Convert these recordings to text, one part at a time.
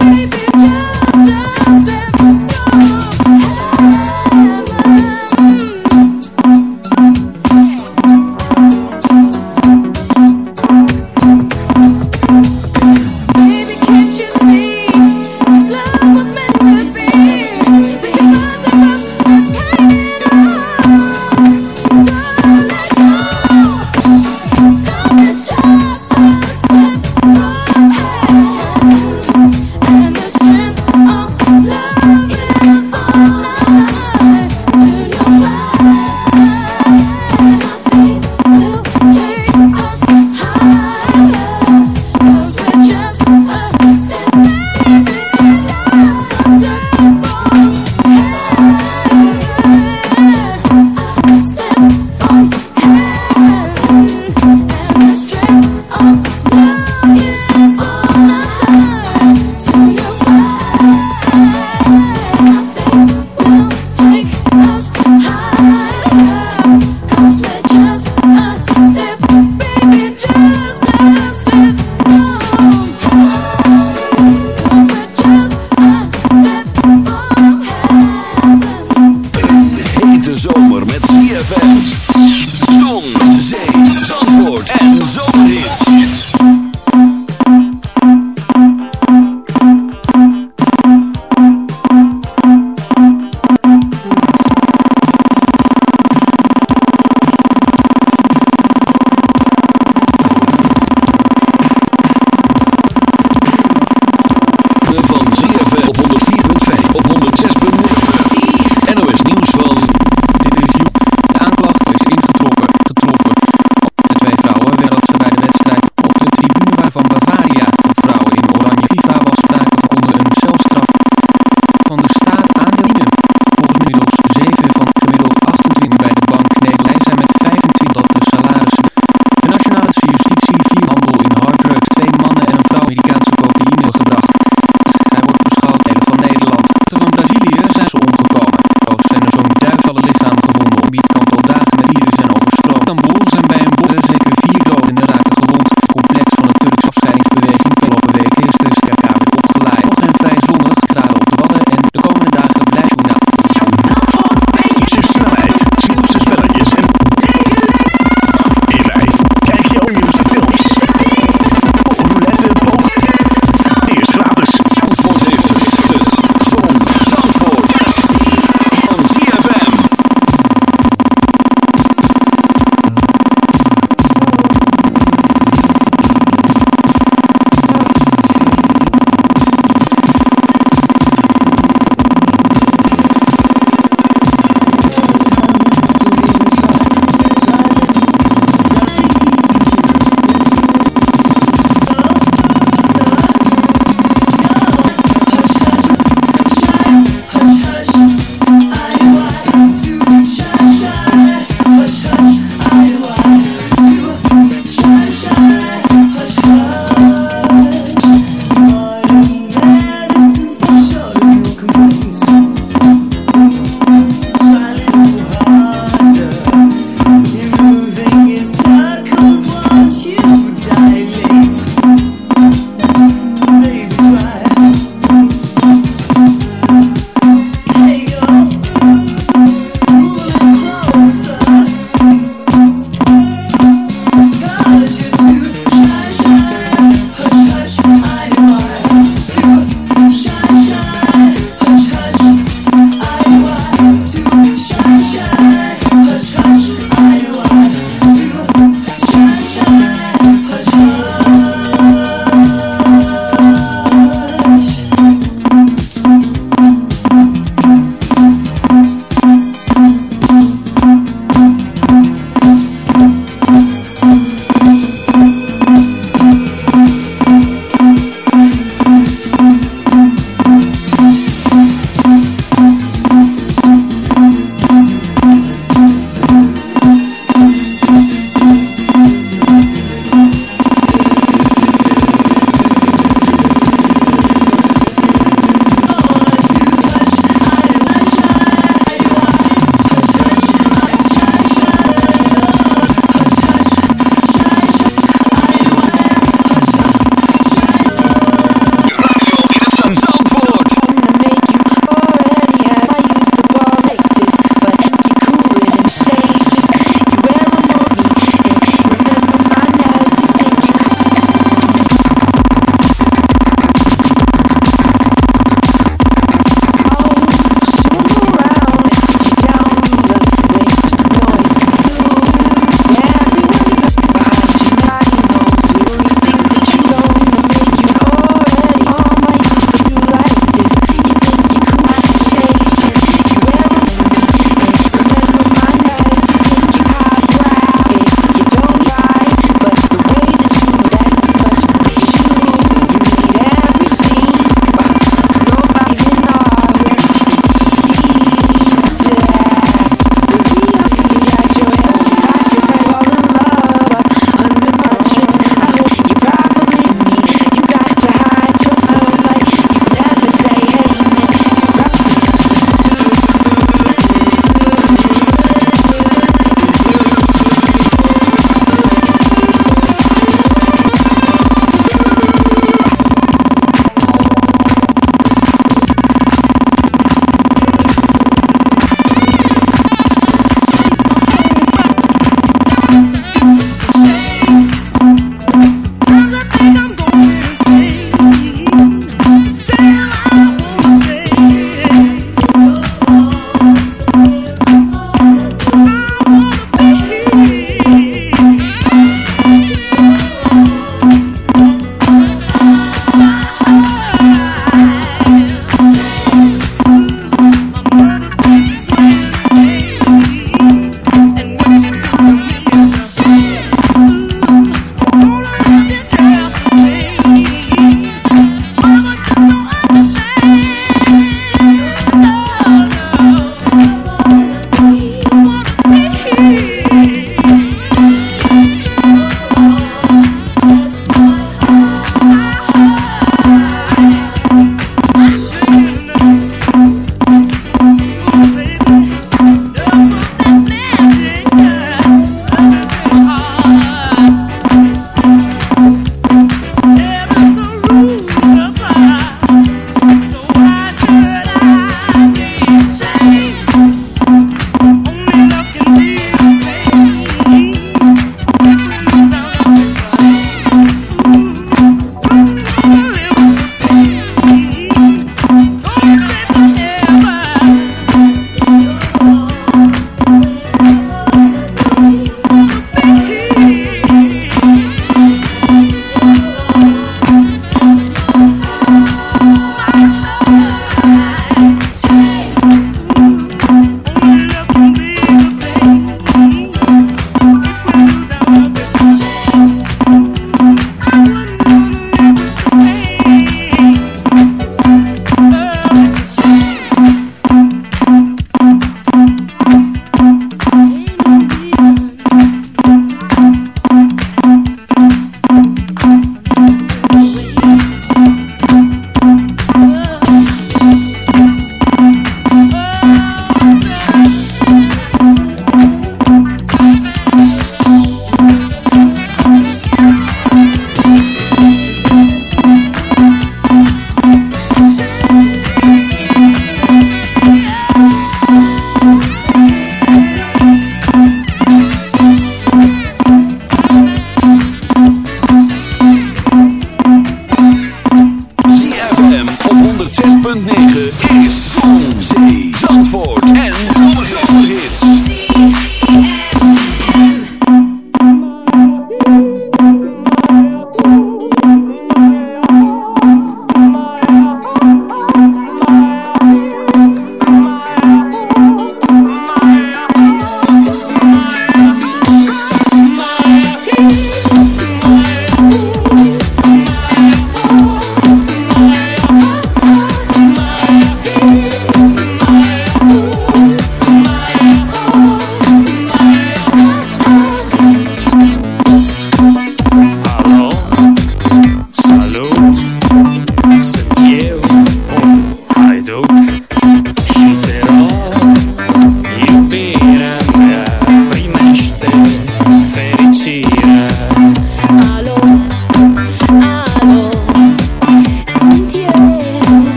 And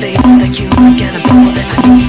things that you can afford that I need.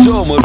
zomer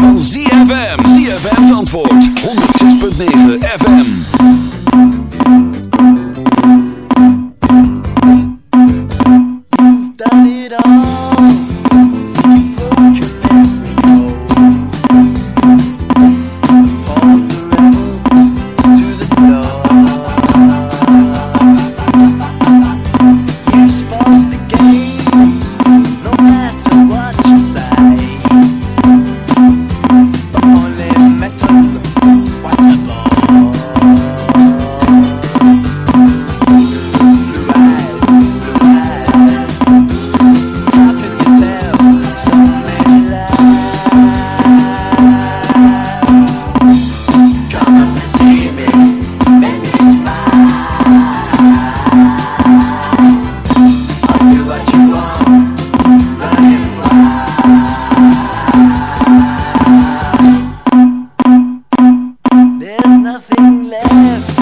resist